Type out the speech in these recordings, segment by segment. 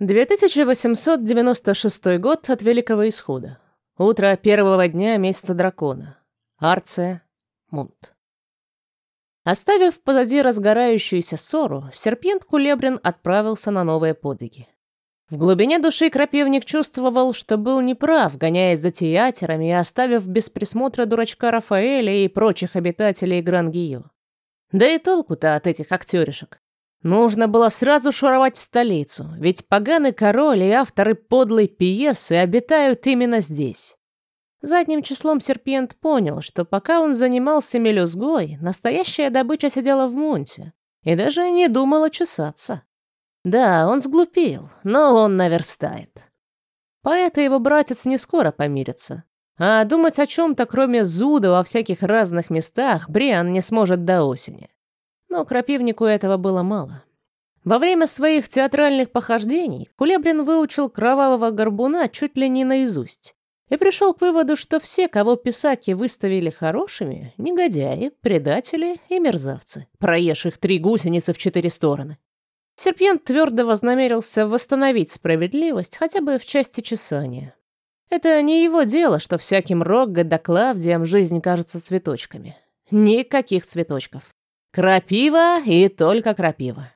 2896 год от Великого Исхода. Утро первого дня месяца дракона. Арция, Мунт. Оставив позади разгорающуюся ссору, серпент Кулебрин отправился на новые подвиги. В глубине души крапивник чувствовал, что был неправ, гоняясь за театерами и оставив без присмотра дурачка Рафаэля и прочих обитателей Грангию. Да и толку-то от этих актеришек. Нужно было сразу шуровать в столицу, ведь поганый король и авторы подлой пьесы обитают именно здесь. Задним числом Серпент понял, что пока он занимался мелюзгой, настоящая добыча сидела в Монте и даже не думала чесаться. Да, он сглупил, но он наверстает. Поэт и его братец не скоро помирятся. А думать о чем-то, кроме зуда во всяких разных местах, Бриан не сможет до осени. Но крапивнику этого было мало. Во время своих театральных похождений Кулебрин выучил кровавого горбуна чуть ли не наизусть и пришел к выводу, что все, кого писаки выставили хорошими, негодяи, предатели и мерзавцы, проевших три гусеницы в четыре стороны. Серпьент твердо вознамерился восстановить справедливость хотя бы в части чесания. Это не его дело, что всяким Рогго да Клавдиям жизнь кажется цветочками. Никаких цветочков. Крапива и только крапива.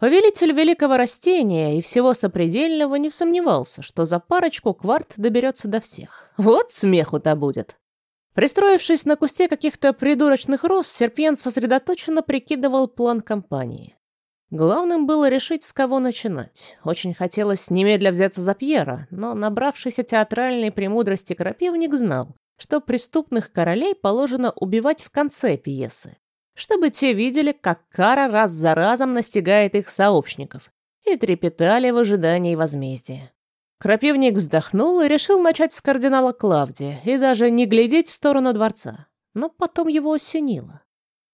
Повелитель великого растения и всего сопредельного не сомневался, что за парочку кварт доберется до всех. Вот смеху-то будет. Пристроившись на кусте каких-то придурочных роз, Серпьен сосредоточенно прикидывал план компании. Главным было решить, с кого начинать. Очень хотелось немедля взяться за Пьера, но набравшийся театральной премудрости крапивник знал, что преступных королей положено убивать в конце пьесы чтобы те видели, как кара раз за разом настигает их сообщников, и трепетали в ожидании возмездия. Крапивник вздохнул и решил начать с кардинала Клавдия и даже не глядеть в сторону дворца. Но потом его осенило.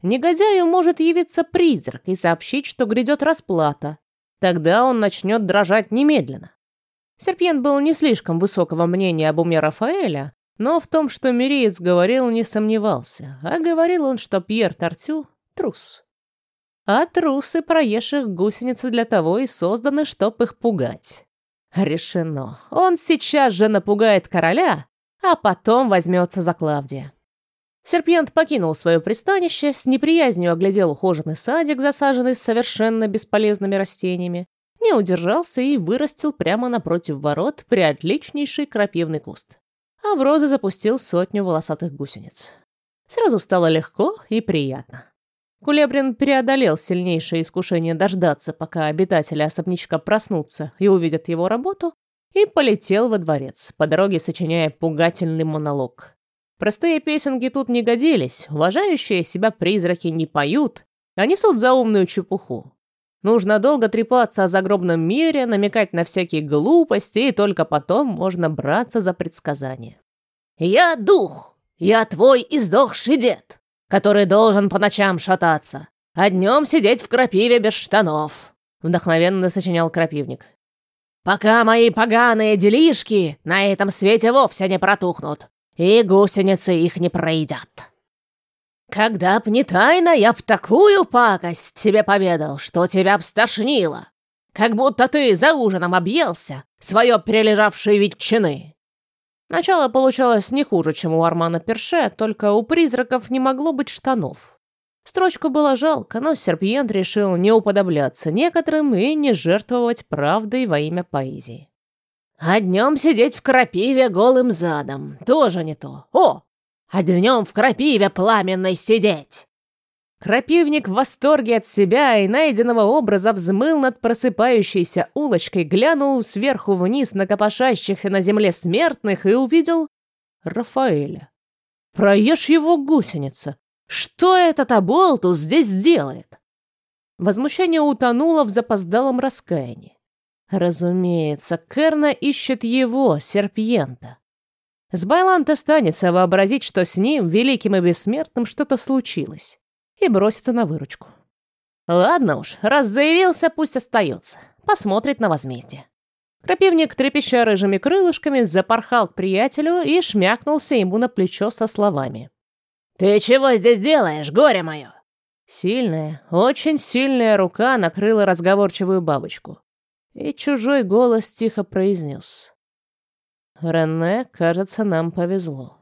Негодяю может явиться призрак и сообщить, что грядет расплата. Тогда он начнет дрожать немедленно. Серпьен был не слишком высокого мнения об уме Рафаэля, но в том, что Мириец говорил, не сомневался, а говорил он, что Пьер Тартю — трус. А трусы, проевших гусеницы, для того и созданы, чтоб их пугать. Решено. Он сейчас же напугает короля, а потом возьмется за Клавдия. Серпьент покинул свое пристанище, с неприязнью оглядел ухоженный садик, засаженный совершенно бесполезными растениями, не удержался и вырастил прямо напротив ворот приотличнейший крапивный куст а в розы запустил сотню волосатых гусениц. Сразу стало легко и приятно. Кулебрин преодолел сильнейшее искушение дождаться, пока обитатели особнячка проснутся и увидят его работу, и полетел во дворец, по дороге сочиняя пугательный монолог. Простые песенки тут не годились, уважающие себя призраки не поют, а несут заумную чепуху. Нужно долго трепаться о загробном мире, намекать на всякие глупости, и только потом можно браться за предсказания. «Я дух, я твой издохший дед, который должен по ночам шататься, а днем сидеть в крапиве без штанов», — вдохновенно сочинял крапивник. «Пока мои поганые делишки на этом свете вовсе не протухнут, и гусеницы их не проедят». Когда б не тайна, я б такую пакость тебе поведал, что тебя б. Как будто ты за ужином объелся свое перележавшие ветчины. Начало получалось не хуже, чем у Армана Перше, только у призраков не могло быть штанов. Строчку было жалко, но Серпьент решил не уподобляться некоторым и не жертвовать правдой во имя поэзии. А днем сидеть в крапиве голым задом тоже не то. О, а днем в крапиве пламенной сидеть!» Крапивник в восторге от себя и найденного образа взмыл над просыпающейся улочкой, глянул сверху вниз на копошащихся на земле смертных и увидел Рафаэля. «Проешь его гусеница! Что этот оболтус здесь делает?» Возмущение утонуло в запоздалом раскаянии. Разумеется, Керна ищет его, серпьента. С Байлант останется вообразить, что с ним, великим и бессмертным, что-то случилось, и бросится на выручку. Ладно уж, раз заявился, пусть остается. Посмотрит на возмездие. Крапивник, трепеща рыжими крылышками, запорхал к приятелю и шмякнулся ему на плечо со словами. «Ты чего здесь делаешь, горе мое?» Сильная, очень сильная рука накрыла разговорчивую бабочку. и чужой голос тихо произнес. «Рене, кажется, нам повезло».